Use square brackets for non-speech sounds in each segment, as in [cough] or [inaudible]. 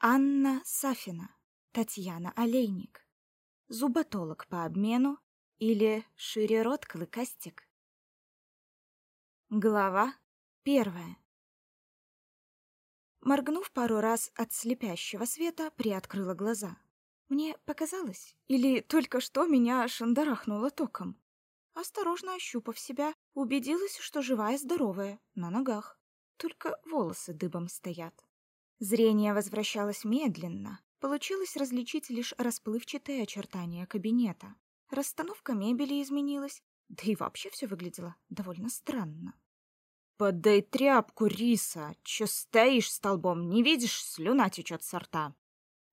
Анна Сафина, Татьяна Олейник. Зуботолог по обмену или шире рот клыкастик. Глава первая. Моргнув пару раз от слепящего света, приоткрыла глаза. Мне показалось, или только что меня шандарахнуло током. Осторожно ощупав себя, убедилась, что живая и здоровая, на ногах. Только волосы дыбом стоят. Зрение возвращалось медленно. Получилось различить лишь расплывчатые очертания кабинета. Расстановка мебели изменилась, да и вообще все выглядело довольно странно. «Подай тряпку, Риса! Че стоишь столбом, не видишь, слюна течет со рта!»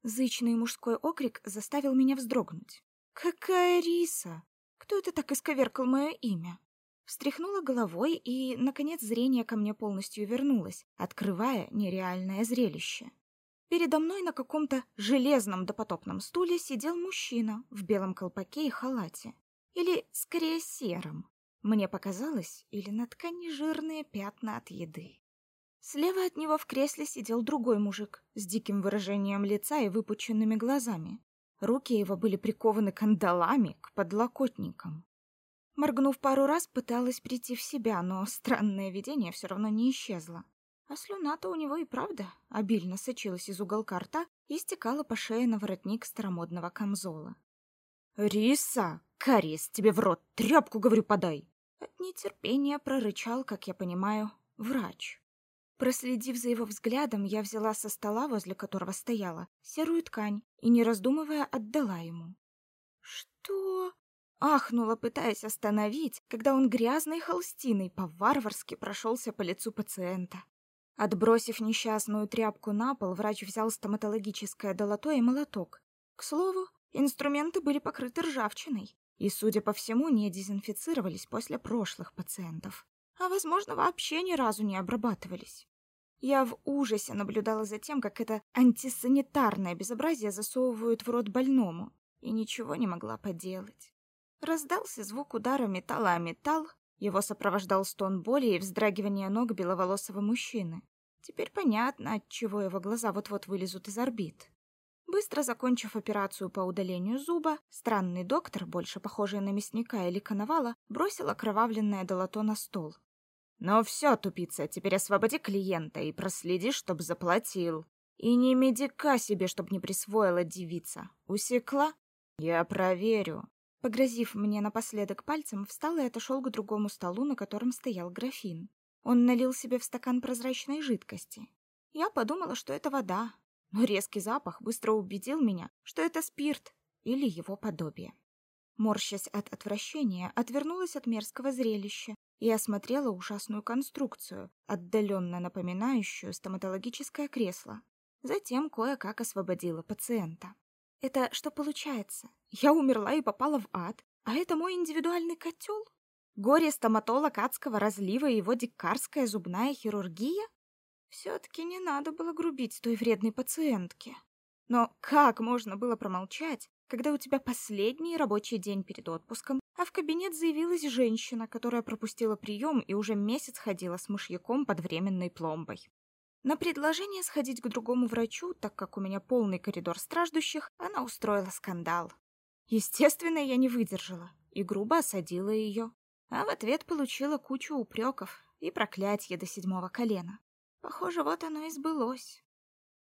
Зычный мужской окрик заставил меня вздрогнуть. «Какая Риса? Кто это так исковеркал мое имя?» Встряхнула головой, и, наконец, зрение ко мне полностью вернулось, открывая нереальное зрелище. Передо мной на каком-то железном допотопном стуле сидел мужчина в белом колпаке и халате. Или, скорее, сером. Мне показалось, или на ткани жирные пятна от еды. Слева от него в кресле сидел другой мужик с диким выражением лица и выпученными глазами. Руки его были прикованы кандалами к подлокотникам. Моргнув пару раз, пыталась прийти в себя, но странное видение все равно не исчезло. А слюна-то у него и правда обильно сочилась из уголка рта и стекала по шее на воротник старомодного камзола. «Риса! Карис, тебе в рот! Тряпку, говорю, подай!» От нетерпения прорычал, как я понимаю, врач. Проследив за его взглядом, я взяла со стола, возле которого стояла, серую ткань и, не раздумывая, отдала ему. «Что?» Ахнула, пытаясь остановить, когда он грязной холстиной по-варварски прошелся по лицу пациента. Отбросив несчастную тряпку на пол, врач взял стоматологическое долото и молоток. К слову, инструменты были покрыты ржавчиной и, судя по всему, не дезинфицировались после прошлых пациентов, а, возможно, вообще ни разу не обрабатывались. Я в ужасе наблюдала за тем, как это антисанитарное безобразие засовывают в рот больному, и ничего не могла поделать. Раздался звук удара металла о металл, его сопровождал стон боли и вздрагивание ног беловолосого мужчины. Теперь понятно, от чего его глаза вот-вот вылезут из орбит. Быстро закончив операцию по удалению зуба, странный доктор, больше похожий на мясника или коновала, бросил окровавленное долото на стол. «Ну все, тупица, теперь освободи клиента и проследи, чтоб заплатил. И не медика себе, чтоб не присвоила девица. Усекла? Я проверю. Погрозив мне напоследок пальцем, встал и отошел к другому столу, на котором стоял графин. Он налил себе в стакан прозрачной жидкости. Я подумала, что это вода, но резкий запах быстро убедил меня, что это спирт или его подобие. Морщась от отвращения, отвернулась от мерзкого зрелища и осмотрела ужасную конструкцию, отдаленно напоминающую стоматологическое кресло. Затем кое-как освободила пациента. Это что получается? Я умерла и попала в ад, а это мой индивидуальный котел? Горе-стоматолог адского разлива и его дикарская зубная хирургия? Все-таки не надо было грубить той вредной пациентке. Но как можно было промолчать, когда у тебя последний рабочий день перед отпуском, а в кабинет заявилась женщина, которая пропустила прием и уже месяц ходила с мышьяком под временной пломбой? На предложение сходить к другому врачу, так как у меня полный коридор страждущих, она устроила скандал. Естественно, я не выдержала и грубо осадила ее, а в ответ получила кучу упреков и проклятья до седьмого колена. Похоже, вот оно и сбылось.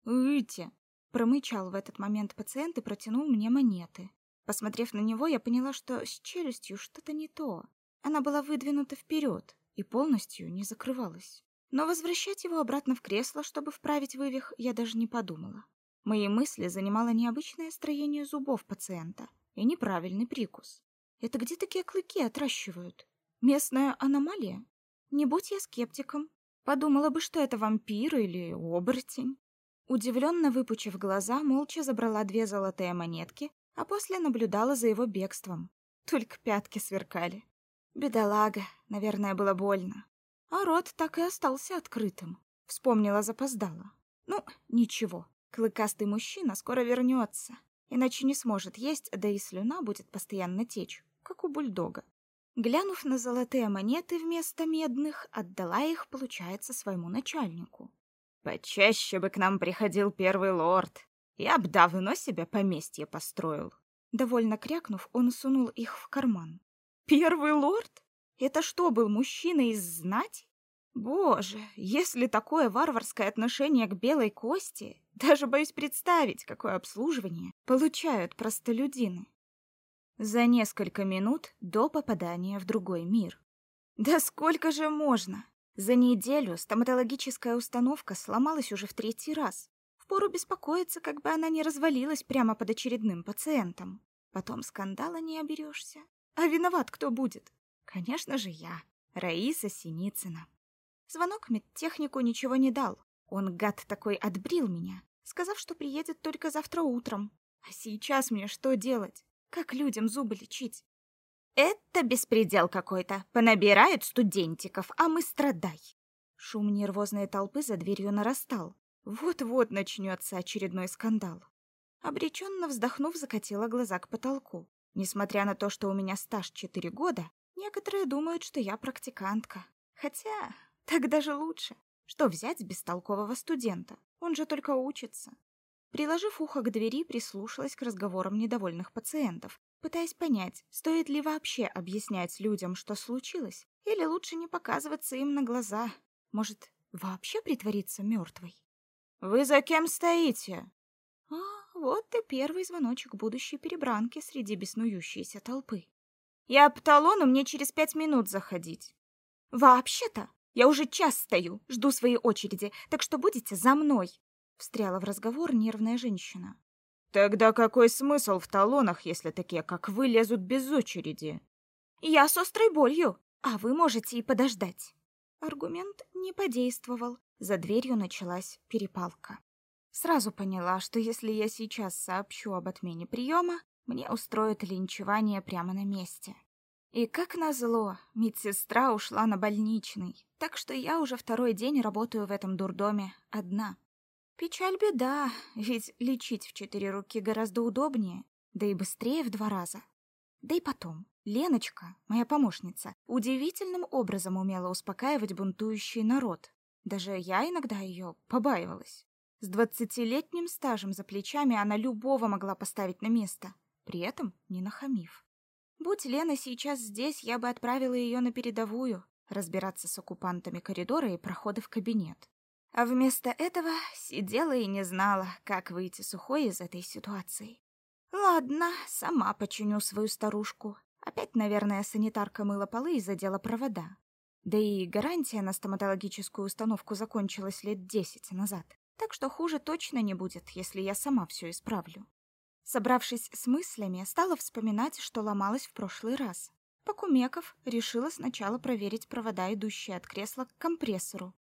«Уйти!» — промычал в этот момент пациент и протянул мне монеты. Посмотрев на него, я поняла, что с челюстью что-то не то. Она была выдвинута вперед и полностью не закрывалась. Но возвращать его обратно в кресло, чтобы вправить вывих, я даже не подумала. Мои мысли занимало необычное строение зубов пациента и неправильный прикус. Это где такие клыки отращивают? Местная аномалия? Не будь я скептиком, подумала бы, что это вампир или оборотень. Удивленно выпучив глаза, молча забрала две золотые монетки, а после наблюдала за его бегством. Только пятки сверкали. Бедолага, наверное, было больно а рот так и остался открытым. Вспомнила запоздала. Ну, ничего, клыкастый мужчина скоро вернется, иначе не сможет есть, да и слюна будет постоянно течь, как у бульдога. Глянув на золотые монеты вместо медных, отдала их, получается, своему начальнику. Почаще бы к нам приходил первый лорд. Я б давно себе поместье построил. Довольно крякнув, он сунул их в карман. Первый лорд? Это что, был мужчина из знати? Боже, если такое варварское отношение к белой кости, [laughs] даже боюсь представить, какое обслуживание получают простолюдины. За несколько минут до попадания в другой мир. Да сколько же можно? За неделю стоматологическая установка сломалась уже в третий раз. Впору беспокоиться, как бы она не развалилась прямо под очередным пациентом. Потом скандала не оберешься. А виноват кто будет? Конечно же я, Раиса Синицына. Звонок медтехнику ничего не дал. Он, гад такой, отбрил меня, сказав, что приедет только завтра утром. А сейчас мне что делать? Как людям зубы лечить? Это беспредел какой-то. Понабирают студентиков, а мы страдай. Шум нервозной толпы за дверью нарастал. Вот-вот начнется очередной скандал. Обреченно вздохнув, закатила глаза к потолку. Несмотря на то, что у меня стаж четыре года, некоторые думают, что я практикантка. Хотя, так даже лучше. Что взять с бестолкового студента? Он же только учится. Приложив ухо к двери, прислушалась к разговорам недовольных пациентов, пытаясь понять, стоит ли вообще объяснять людям, что случилось, или лучше не показываться им на глаза. Может, вообще притвориться мертвой? «Вы за кем стоите?» А, вот и первый звоночек будущей перебранки среди беснующейся толпы. «Я по талону, мне через пять минут заходить». «Вообще-то, я уже час стою, жду своей очереди, так что будете за мной», — встряла в разговор нервная женщина. Тогда какой смысл в талонах, если такие, как вы, лезут без очереди? Я с острой болью, а вы можете и подождать. Аргумент не подействовал. За дверью началась перепалка. Сразу поняла, что если я сейчас сообщу об отмене приема, мне устроят линчевание прямо на месте. И как назло, медсестра ушла на больничный, так что я уже второй день работаю в этом дурдоме одна. Печаль беда, ведь лечить в четыре руки гораздо удобнее, да и быстрее в два раза. Да и потом, Леночка, моя помощница, удивительным образом умела успокаивать бунтующий народ. Даже я иногда ее побаивалась. С двадцатилетним стажем за плечами она любого могла поставить на место, при этом не нахамив. Будь Лена сейчас здесь, я бы отправила ее на передовую, разбираться с оккупантами коридора и прохода в кабинет. А вместо этого сидела и не знала, как выйти сухой из этой ситуации. Ладно, сама починю свою старушку. Опять, наверное, санитарка мыла полы и задела провода. Да и гарантия на стоматологическую установку закончилась лет десять назад. Так что хуже точно не будет, если я сама все исправлю. Собравшись с мыслями, стала вспоминать, что ломалась в прошлый раз. Покумеков решила сначала проверить провода, идущие от кресла к компрессору,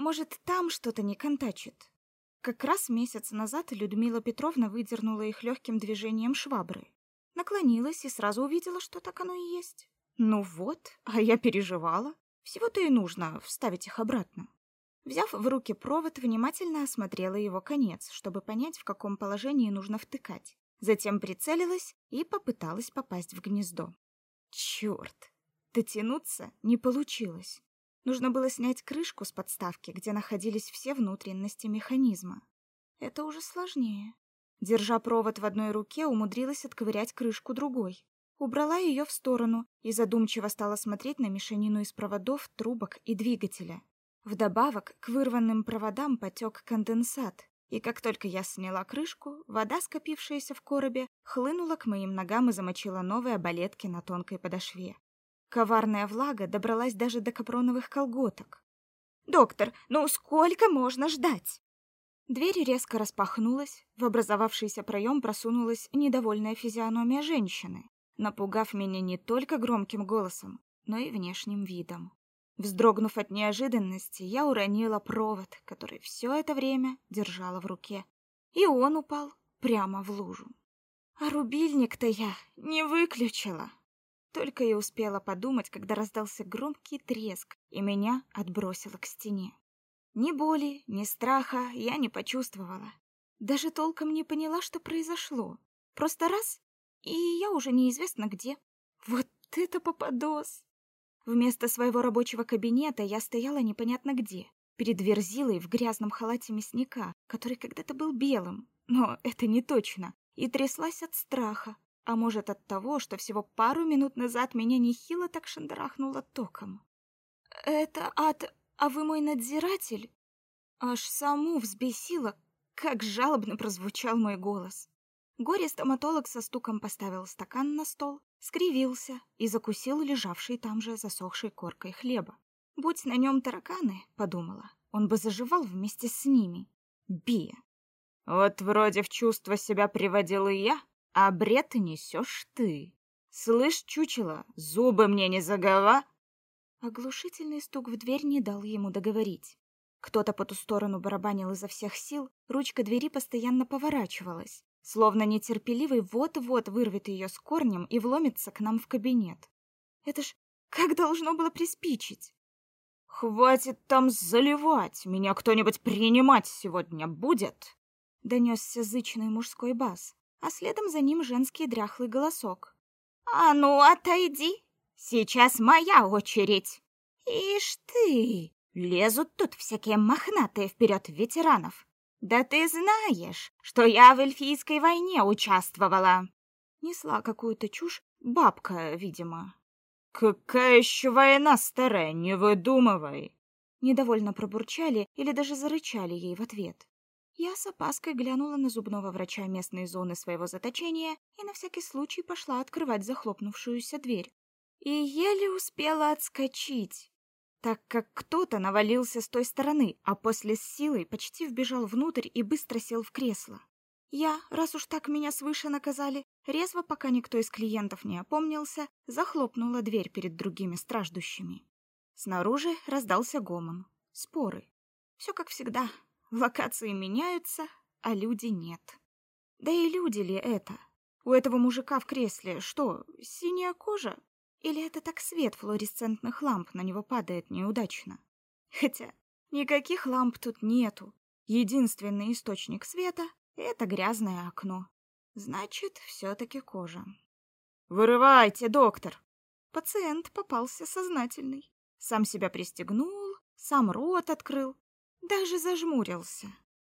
может, там что-то не контачит. Как раз месяц назад Людмила Петровна выдернула их легким движением швабры. Наклонилась и сразу увидела, что так оно и есть. Ну вот, а я переживала. Всего-то и нужно вставить их обратно. Взяв в руки провод, внимательно осмотрела его конец, чтобы понять, в каком положении нужно втыкать. Затем прицелилась и попыталась попасть в гнездо. Черт! Дотянуться не получилось. Нужно было снять крышку с подставки, где находились все внутренности механизма. Это уже сложнее. Держа провод в одной руке, умудрилась отковырять крышку другой. Убрала ее в сторону и задумчиво стала смотреть на мешанину из проводов, трубок и двигателя. Вдобавок к вырванным проводам потек конденсат, и как только я сняла крышку, вода, скопившаяся в коробе, хлынула к моим ногам и замочила новые балетки на тонкой подошве. Коварная влага добралась даже до капроновых колготок. «Доктор, ну сколько можно ждать?» Дверь резко распахнулась, в образовавшийся проем просунулась недовольная физиономия женщины, напугав меня не только громким голосом, но и внешним видом. Вздрогнув от неожиданности, я уронила провод, который все это время держала в руке, и он упал прямо в лужу. А рубильник-то я не выключила. Только и успела подумать, когда раздался громкий треск, и меня отбросило к стене. Ни боли, ни страха я не почувствовала. Даже толком не поняла, что произошло. Просто раз, и я уже неизвестно где. Вот это попадос! Вместо своего рабочего кабинета я стояла непонятно где, перед Верзилой в грязном халате мясника, который когда-то был белым, но это не точно, и тряслась от страха, а может от того, что всего пару минут назад меня нехило так шандарахнуло током. «Это ад, а вы мой надзиратель?» Аж саму взбесило, как жалобно прозвучал мой голос. Горе-стоматолог со стуком поставил стакан на стол, скривился и закусил лежавший там же засохшей коркой хлеба. Будь на нем тараканы, подумала, он бы заживал вместе с ними. Бия. Вот вроде в чувство себя приводил и я, а бред несешь ты. Слышь, чучело, зубы мне не загова. Оглушительный стук в дверь не дал ему договорить. Кто-то по ту сторону барабанил изо всех сил, ручка двери постоянно поворачивалась, словно нетерпеливый вот-вот вырвет ее с корнем и вломится к нам в кабинет. Это ж как должно было приспичить? Хватит там заливать, меня кто-нибудь принимать сегодня будет? Донесся зычный мужской бас, а следом за ним женский дряхлый голосок. А ну отойди, сейчас моя очередь. Ишь ты, лезут тут всякие мохнатые вперед ветеранов. Да ты знаешь, что я в эльфийской войне участвовала. Несла какую-то чушь бабка, видимо. Какая еще война, старая, не выдумывай. Недовольно пробурчали или даже зарычали ей в ответ. Я с опаской глянула на зубного врача местной зоны своего заточения и на всякий случай пошла открывать захлопнувшуюся дверь. И еле успела отскочить, так как кто-то навалился с той стороны, а после с силой почти вбежал внутрь и быстро сел в кресло. Я, раз уж так меня свыше наказали, резво, пока никто из клиентов не опомнился, захлопнула дверь перед другими страждущими. Снаружи раздался гомон, споры. Все как всегда. Локации меняются, а люди нет. Да и люди ли это? У этого мужика в кресле что, синяя кожа? Или это так свет флуоресцентных ламп на него падает неудачно? Хотя никаких ламп тут нету. Единственный источник света это грязное окно. Значит, все-таки кожа. «Вырывайте, доктор!» Пациент попался сознательный. Сам себя пристегнул, сам рот открыл, даже зажмурился.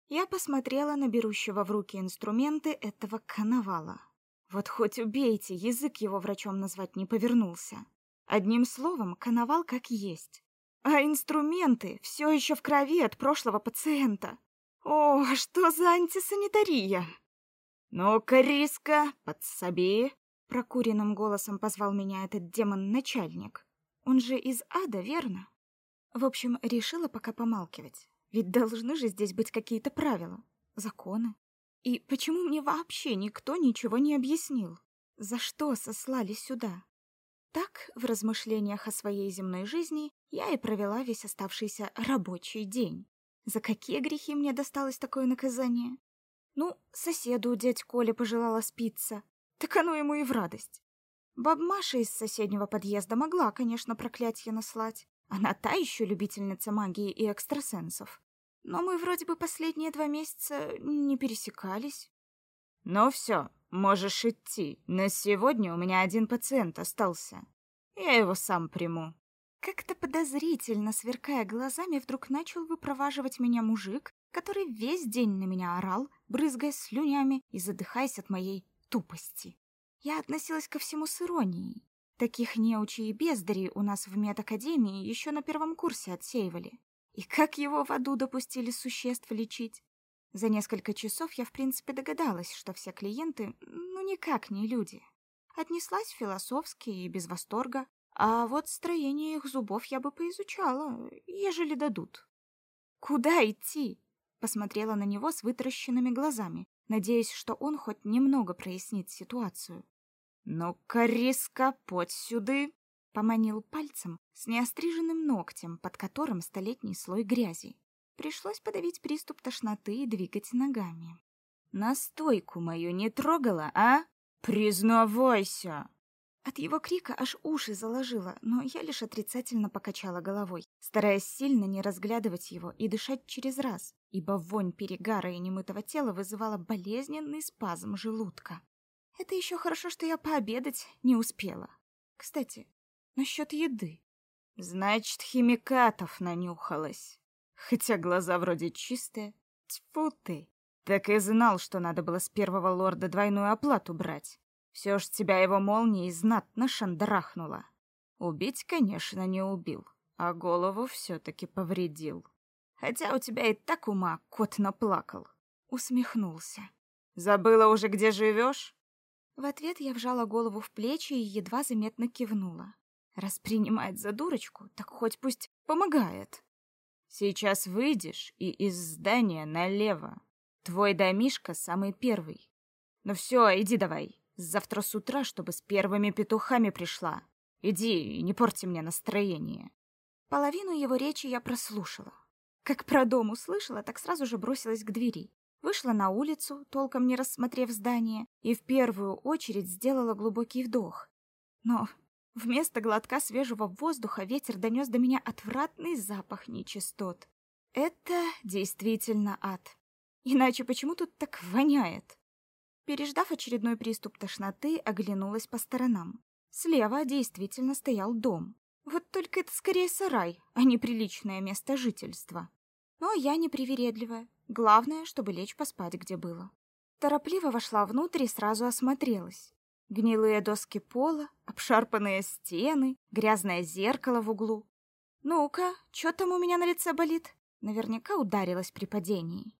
Я посмотрела на берущего в руки инструменты этого коновала. Вот хоть убейте, язык его врачом назвать не повернулся. Одним словом, коновал как есть. А инструменты все еще в крови от прошлого пациента. О, что за антисанитария? Ну-ка, Риска, подсоби. Прокуренным голосом позвал меня этот демон-начальник. Он же из ада, верно? В общем, решила пока помалкивать. Ведь должны же здесь быть какие-то правила, законы. И почему мне вообще никто ничего не объяснил? За что сослали сюда? Так, в размышлениях о своей земной жизни, я и провела весь оставшийся рабочий день. За какие грехи мне досталось такое наказание? Ну, соседу дядь Коля пожелала спиться. Так оно ему и в радость. Баб Маша из соседнего подъезда могла, конечно, проклятие наслать. Она та еще любительница магии и экстрасенсов. Но мы вроде бы последние два месяца не пересекались. Ну все, можешь идти. На сегодня у меня один пациент остался. Я его сам приму. Как-то подозрительно, сверкая глазами, вдруг начал выпроваживать меня мужик, который весь день на меня орал, брызгая слюнями и задыхаясь от моей тупости. Я относилась ко всему с иронией. Таких неучей и бездарей у нас в медакадемии еще на первом курсе отсеивали. И как его в аду допустили существ лечить? За несколько часов я, в принципе, догадалась, что все клиенты, ну, никак не люди. Отнеслась философски и без восторга, а вот строение их зубов я бы поизучала, ежели дадут. Куда идти? Посмотрела на него с вытаращенными глазами, надеясь, что он хоть немного прояснит ситуацию. «Ну-ка, риска, подь сюды!» Поманил пальцем с неостриженным ногтем, под которым столетний слой грязи. Пришлось подавить приступ тошноты и двигать ногами. «Настойку мою не трогала, а? Признавайся!» От его крика аж уши заложило, но я лишь отрицательно покачала головой, стараясь сильно не разглядывать его и дышать через раз, ибо вонь перегара и немытого тела вызывала болезненный спазм желудка. Это еще хорошо, что я пообедать не успела. Кстати, насчет еды. Значит, химикатов нанюхалась. Хотя глаза вроде чистые. Тьфу ты. Так и знал, что надо было с первого лорда двойную оплату брать. Все ж тебя его молнией знатно шандрахнуло. Убить, конечно, не убил, а голову все-таки повредил. Хотя у тебя и так ума кот наплакал. Усмехнулся. Забыла уже, где живешь? В ответ я вжала голову в плечи и едва заметно кивнула. Раз принимает за дурочку, так хоть пусть помогает. Сейчас выйдешь и из здания налево. Твой домишка самый первый. Ну все, иди давай. Завтра с утра, чтобы с первыми петухами пришла. Иди, не порти мне настроение. Половину его речи я прослушала. Как про дом услышала, так сразу же бросилась к двери. Вышла на улицу, толком не рассмотрев здание, и в первую очередь сделала глубокий вдох. Но вместо глотка свежего воздуха ветер донес до меня отвратный запах нечистот. Это действительно ад. Иначе почему тут так воняет? Переждав очередной приступ тошноты, оглянулась по сторонам. Слева действительно стоял дом. Вот только это скорее сарай, а не приличное место жительства. Но я не привередливая. Главное, чтобы лечь поспать, где было. Торопливо вошла внутрь и сразу осмотрелась. Гнилые доски пола, обшарпанные стены, грязное зеркало в углу. Ну-ка, что там у меня на лице болит? Наверняка ударилась при падении.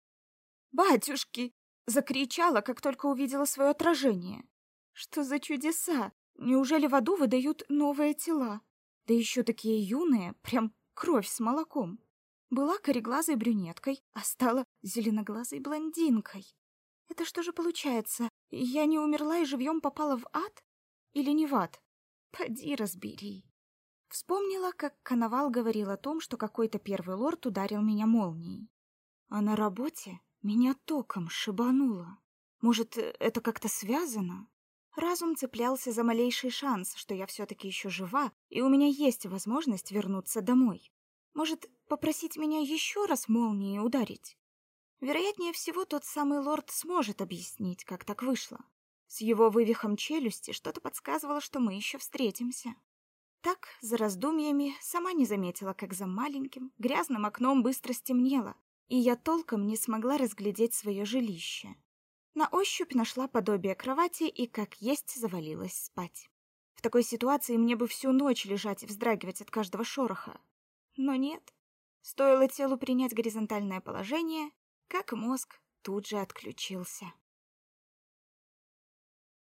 «Батюшки!» — закричала, как только увидела свое отражение. «Что за чудеса? Неужели в аду выдают новые тела? Да еще такие юные, прям кровь с молоком!» Была кореглазой брюнеткой, а стала зеленоглазой блондинкой. Это что же получается? Я не умерла и живьем попала в ад? Или не в ад? Поди разбери. Вспомнила, как Коновал говорил о том, что какой-то первый лорд ударил меня молнией. А на работе меня током шибануло. Может, это как-то связано? Разум цеплялся за малейший шанс, что я все-таки еще жива, и у меня есть возможность вернуться домой. Может, попросить меня еще раз молнией ударить? Вероятнее всего, тот самый лорд сможет объяснить, как так вышло. С его вывихом челюсти что-то подсказывало, что мы еще встретимся. Так, за раздумьями, сама не заметила, как за маленьким, грязным окном быстро стемнело, и я толком не смогла разглядеть свое жилище. На ощупь нашла подобие кровати и, как есть, завалилась спать. В такой ситуации мне бы всю ночь лежать и вздрагивать от каждого шороха. Но нет. Стоило телу принять горизонтальное положение, как мозг тут же отключился.